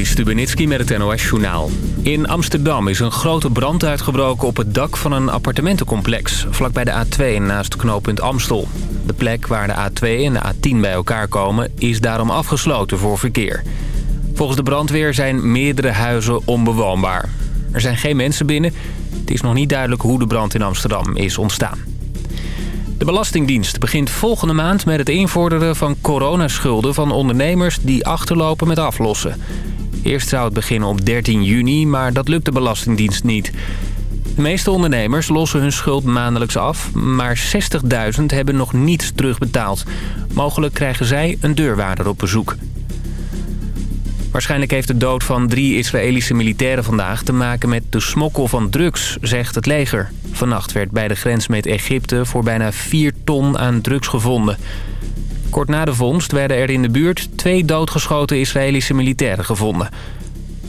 Joris Stubenitski met het NOS-journaal. In Amsterdam is een grote brand uitgebroken op het dak van een appartementencomplex... vlakbij de A2 naast knooppunt Amstel. De plek waar de A2 en de A10 bij elkaar komen is daarom afgesloten voor verkeer. Volgens de brandweer zijn meerdere huizen onbewoonbaar. Er zijn geen mensen binnen. Het is nog niet duidelijk hoe de brand in Amsterdam is ontstaan. De Belastingdienst begint volgende maand met het invorderen van coronaschulden van ondernemers die achterlopen met aflossen. Eerst zou het beginnen op 13 juni, maar dat lukt de Belastingdienst niet. De meeste ondernemers lossen hun schuld maandelijks af, maar 60.000 hebben nog niets terugbetaald. Mogelijk krijgen zij een deurwaarder op bezoek. Waarschijnlijk heeft de dood van drie Israëlische militairen vandaag te maken met de smokkel van drugs, zegt het leger. Vannacht werd bij de grens met Egypte voor bijna 4 ton aan drugs gevonden. Kort na de vondst werden er in de buurt twee doodgeschoten Israëlische militairen gevonden.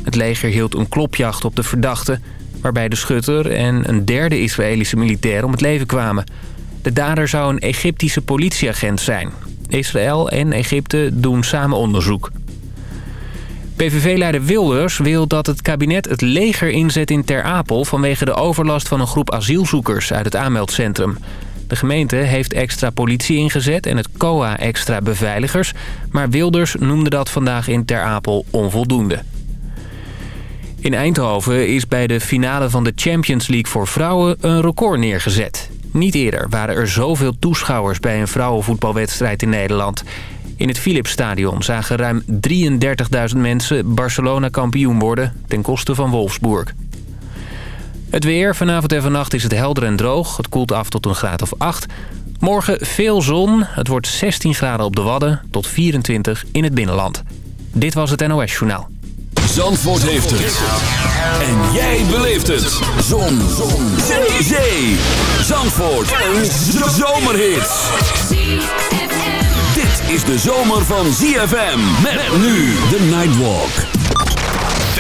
Het leger hield een klopjacht op de verdachte... waarbij de schutter en een derde Israëlische militair om het leven kwamen. De dader zou een Egyptische politieagent zijn. Israël en Egypte doen samen onderzoek. PVV-leider Wilders wil dat het kabinet het leger inzet in Ter Apel... vanwege de overlast van een groep asielzoekers uit het aanmeldcentrum. De gemeente heeft extra politie ingezet en het COA extra beveiligers... maar Wilders noemde dat vandaag in Ter Apel onvoldoende. In Eindhoven is bij de finale van de Champions League voor vrouwen een record neergezet. Niet eerder waren er zoveel toeschouwers bij een vrouwenvoetbalwedstrijd in Nederland... In het Philipsstadion zagen ruim 33.000 mensen Barcelona kampioen worden ten koste van Wolfsburg. Het weer. Vanavond en vannacht is het helder en droog. Het koelt af tot een graad of 8. Morgen veel zon. Het wordt 16 graden op de Wadden tot 24 in het binnenland. Dit was het NOS Journaal. Zandvoort heeft het. En jij beleeft het. Zon. zon. Zee. Zee. Zandvoort. Een zomerhit is de zomer van ZFM. Met, nu de Nightwalk.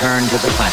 Return to the classics.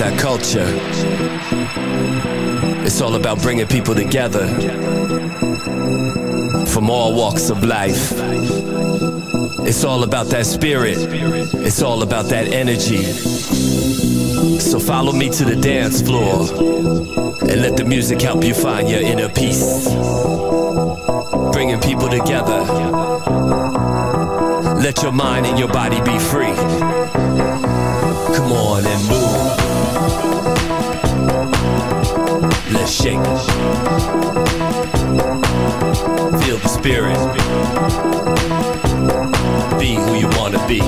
That culture. It's all about bringing people together from all walks of life. It's all about that spirit. It's all about that energy. So follow me to the dance floor and let the music help you find your inner peace. Bringing people together. Let your mind and your body be free. And move. Let's shake. Feel the spirit. Be who you wanna be.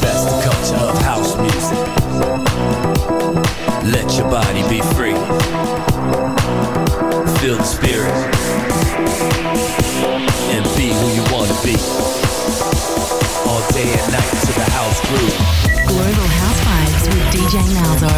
That's the culture of house music. Let your body be free. Feel the spirit. House. Global House Vibes with DJ Malzo.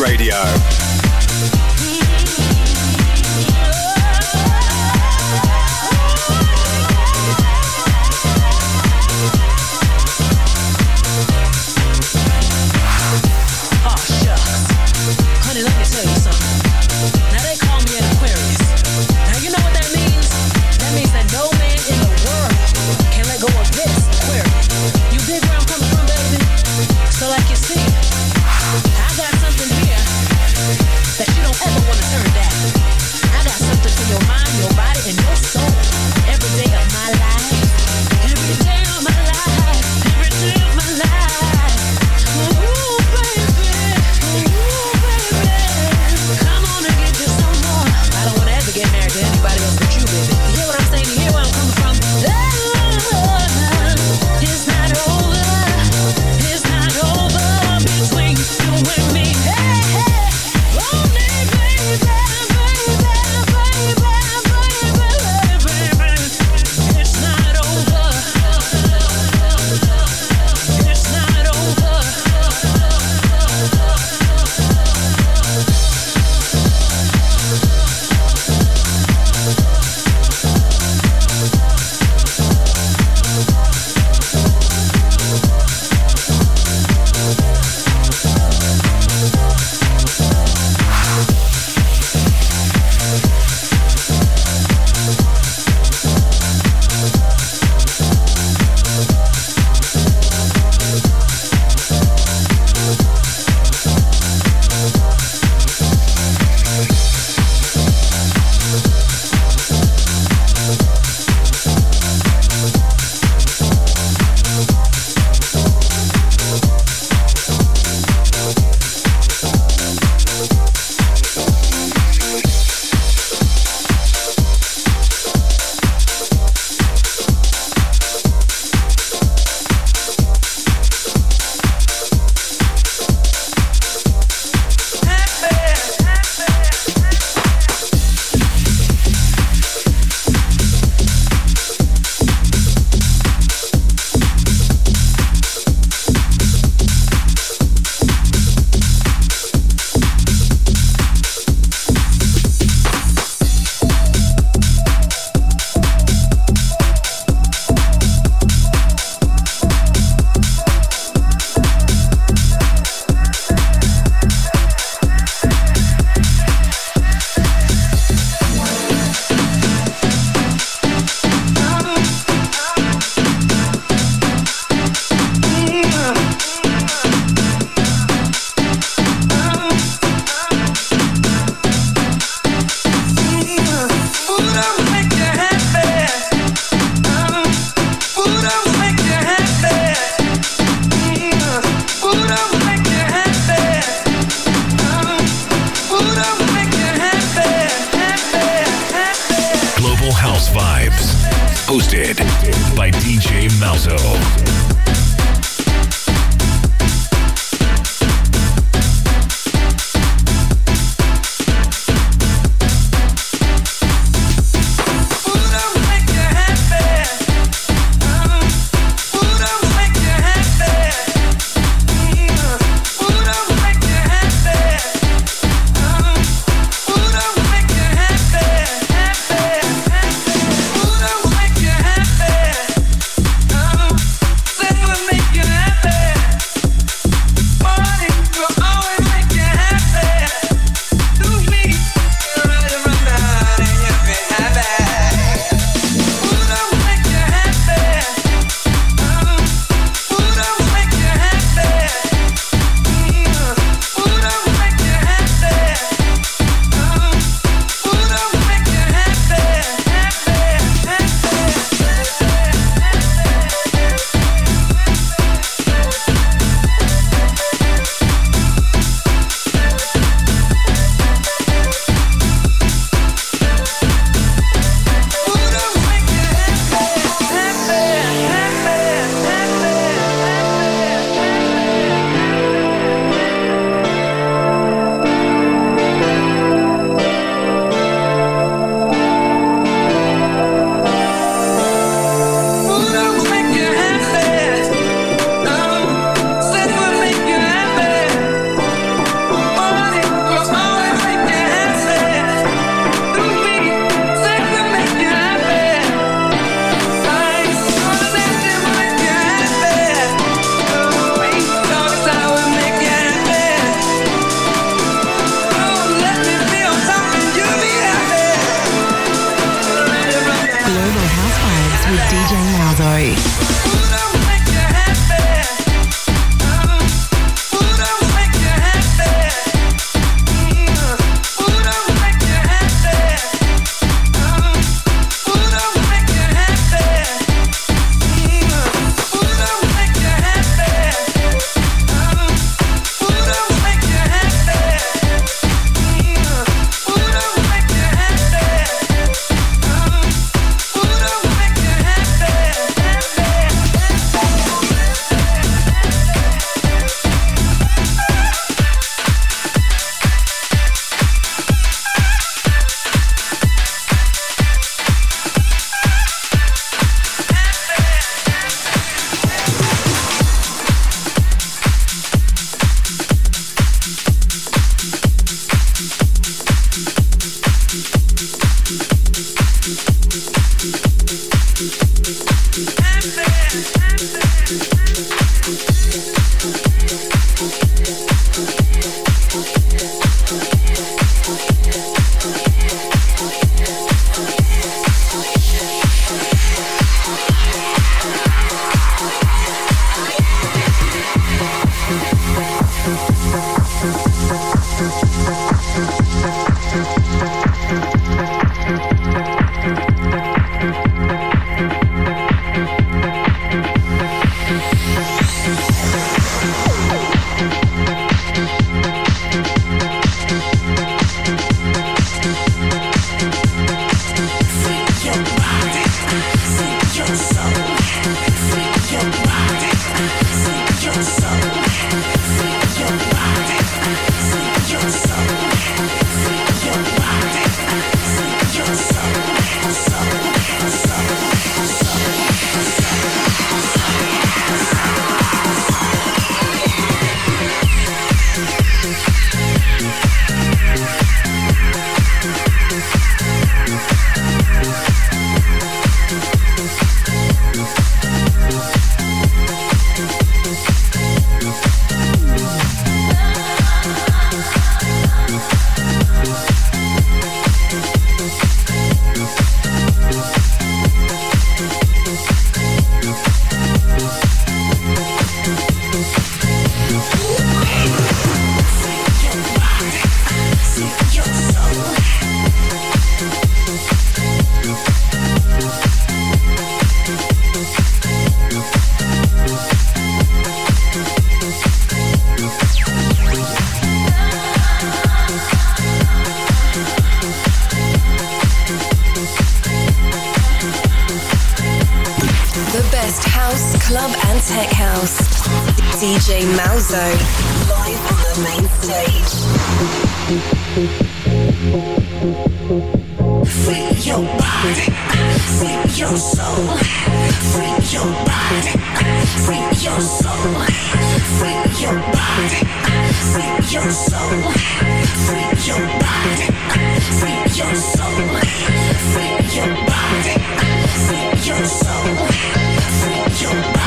Radio. Free your soul, free your body.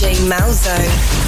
Planet nowhere.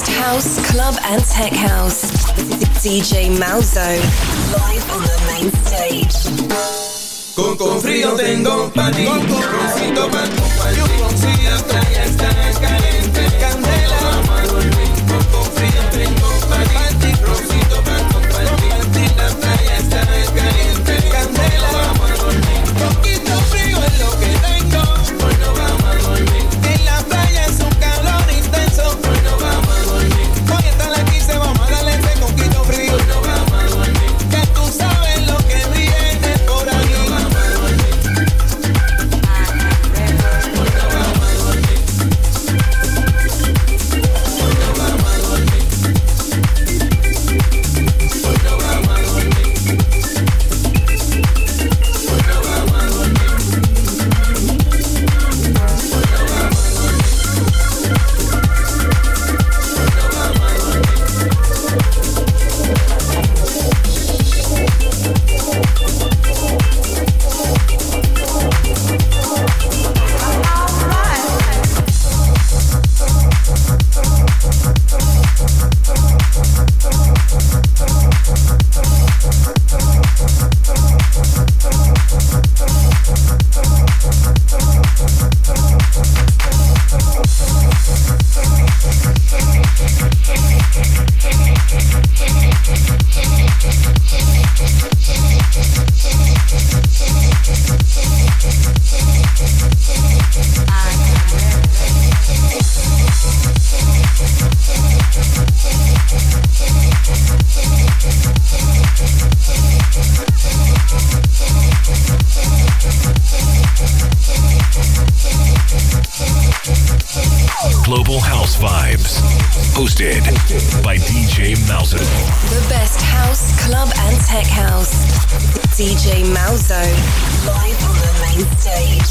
Guest house, club, and tech house. DJ Malzo. Live on the main stage. Con, con frío tengo pan y con pancito pan con Si hasta ya estás caliente, candela. Vamos a dormir. Con, con frío tengo pan y pancito pan con pan Si la playa, esta caliente, candela. Vamos a dormir. Frío es lo que Global House Vibes. Hosted by DJ Malzo. The best house, club, and tech house. DJ Malzo. Live on the main stage.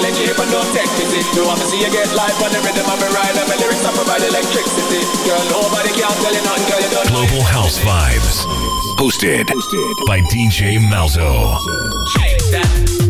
hustling keep and no technicity. You want to see you get life on the rhythm of a ride my lyrics I provide electricity. Girl, nobody can tell you nothing, girl, you don't Global House Vibes. Hosted, Hosted by DJ Malzo. Shake that.